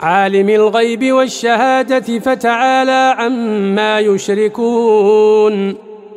عالم الغيب والشهادة فتعالى عما يشركون.